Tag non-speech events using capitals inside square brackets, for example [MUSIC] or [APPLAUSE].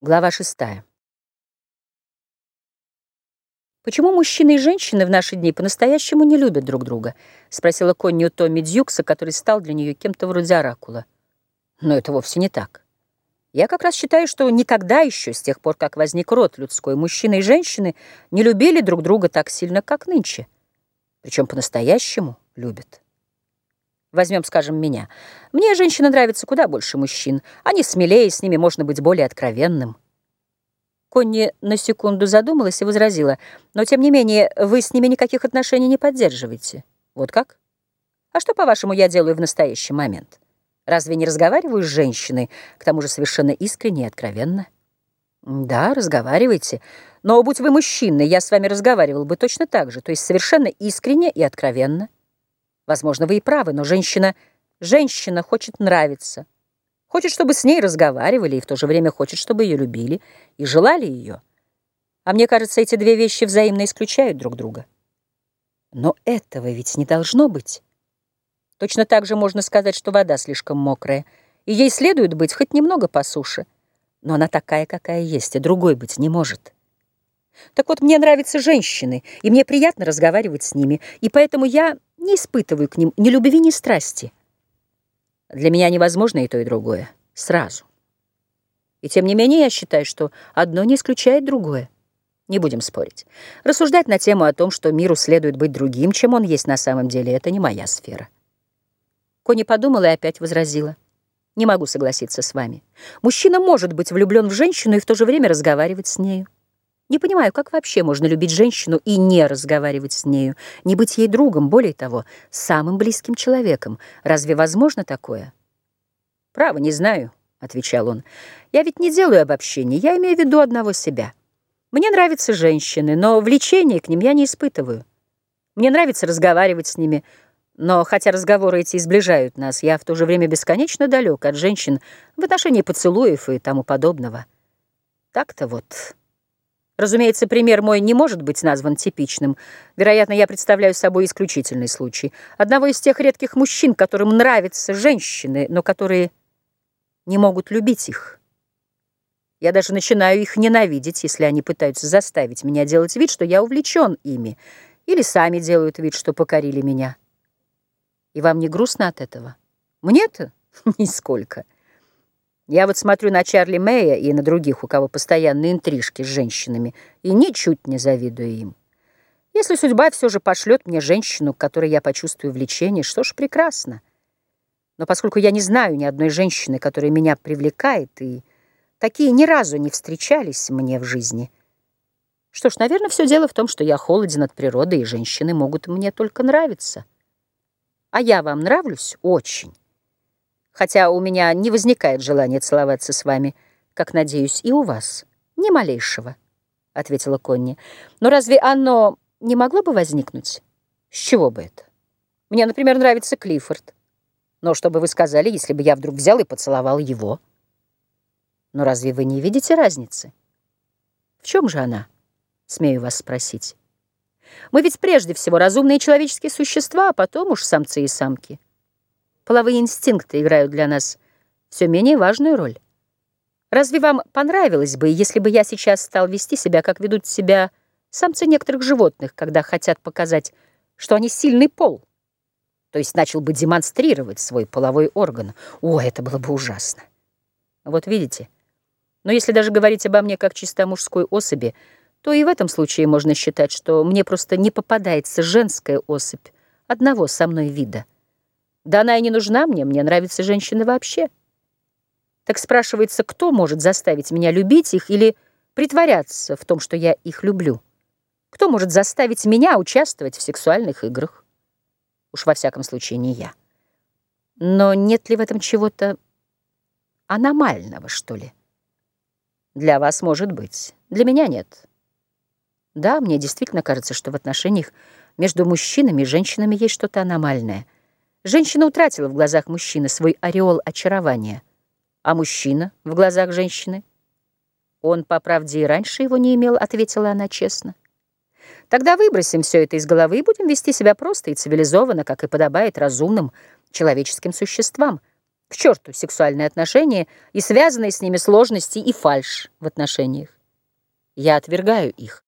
Глава шестая. «Почему мужчины и женщины в наши дни по-настоящему не любят друг друга?» — спросила Конни у Томми Дьюкса, который стал для нее кем-то вроде оракула. Но это вовсе не так. Я как раз считаю, что никогда еще, с тех пор, как возник род людской, мужчины и женщины не любили друг друга так сильно, как нынче. Причем по-настоящему любят. Возьмем, скажем, меня. Мне женщины нравятся куда больше мужчин. Они смелее, с ними можно быть более откровенным. Конни на секунду задумалась и возразила. Но, тем не менее, вы с ними никаких отношений не поддерживаете. Вот как? А что, по-вашему, я делаю в настоящий момент? Разве не разговариваю с женщиной, к тому же совершенно искренне и откровенно? Да, разговаривайте. Но будь вы мужчиной, я с вами разговаривал бы точно так же, то есть совершенно искренне и откровенно. Возможно, вы и правы, но женщина... Женщина хочет нравиться. Хочет, чтобы с ней разговаривали, и в то же время хочет, чтобы ее любили и желали ее. А мне кажется, эти две вещи взаимно исключают друг друга. Но этого ведь не должно быть. Точно так же можно сказать, что вода слишком мокрая, и ей следует быть хоть немного по суше. Но она такая, какая есть, и другой быть не может. Так вот, мне нравятся женщины, и мне приятно разговаривать с ними, и поэтому я не испытываю к ним ни любви, ни страсти. Для меня невозможно и то, и другое. Сразу. И тем не менее я считаю, что одно не исключает другое. Не будем спорить. Рассуждать на тему о том, что миру следует быть другим, чем он есть на самом деле, это не моя сфера. Кони подумала и опять возразила. Не могу согласиться с вами. Мужчина может быть влюблен в женщину и в то же время разговаривать с нею. Не понимаю, как вообще можно любить женщину и не разговаривать с нею, не быть ей другом, более того, самым близким человеком. Разве возможно такое? «Право, не знаю», — отвечал он. «Я ведь не делаю обобщений, я имею в виду одного себя. Мне нравятся женщины, но влечения к ним я не испытываю. Мне нравится разговаривать с ними, но хотя разговоры эти сближают нас, я в то же время бесконечно далек от женщин в отношении поцелуев и тому подобного. Так-то вот...» Разумеется, пример мой не может быть назван типичным. Вероятно, я представляю собой исключительный случай. Одного из тех редких мужчин, которым нравятся женщины, но которые не могут любить их. Я даже начинаю их ненавидеть, если они пытаются заставить меня делать вид, что я увлечен ими, или сами делают вид, что покорили меня. И вам не грустно от этого? Мне-то [LAUGHS] нисколько. Я вот смотрю на Чарли Мэя и на других, у кого постоянные интрижки с женщинами, и ничуть не завидую им. Если судьба все же пошлет мне женщину, к которой я почувствую влечение, что ж, прекрасно. Но поскольку я не знаю ни одной женщины, которая меня привлекает, и такие ни разу не встречались мне в жизни, что ж, наверное, все дело в том, что я холоден от природы, и женщины могут мне только нравиться. А я вам нравлюсь очень хотя у меня не возникает желания целоваться с вами, как, надеюсь, и у вас. Ни малейшего, — ответила Конни. Но разве оно не могло бы возникнуть? С чего бы это? Мне, например, нравится Клиффорд. Но что бы вы сказали, если бы я вдруг взял и поцеловал его? Но разве вы не видите разницы? В чем же она, смею вас спросить? Мы ведь прежде всего разумные человеческие существа, а потом уж самцы и самки. Половые инстинкты играют для нас все менее важную роль. Разве вам понравилось бы, если бы я сейчас стал вести себя, как ведут себя самцы некоторых животных, когда хотят показать, что они сильный пол? То есть начал бы демонстрировать свой половой орган. О, это было бы ужасно. Вот видите. Но если даже говорить обо мне как чисто мужской особи, то и в этом случае можно считать, что мне просто не попадается женская особь одного со мной вида. Да она и не нужна мне, мне нравятся женщины вообще. Так спрашивается, кто может заставить меня любить их или притворяться в том, что я их люблю? Кто может заставить меня участвовать в сексуальных играх? Уж во всяком случае не я. Но нет ли в этом чего-то аномального, что ли? Для вас может быть, для меня нет. Да, мне действительно кажется, что в отношениях между мужчинами и женщинами есть что-то аномальное — Женщина утратила в глазах мужчины свой ореол очарования, а мужчина в глазах женщины. Он, по правде, и раньше его не имел, ответила она честно. Тогда выбросим все это из головы и будем вести себя просто и цивилизованно, как и подобает разумным человеческим существам. К черту сексуальные отношения и связанные с ними сложности и фальшь в отношениях. Я отвергаю их.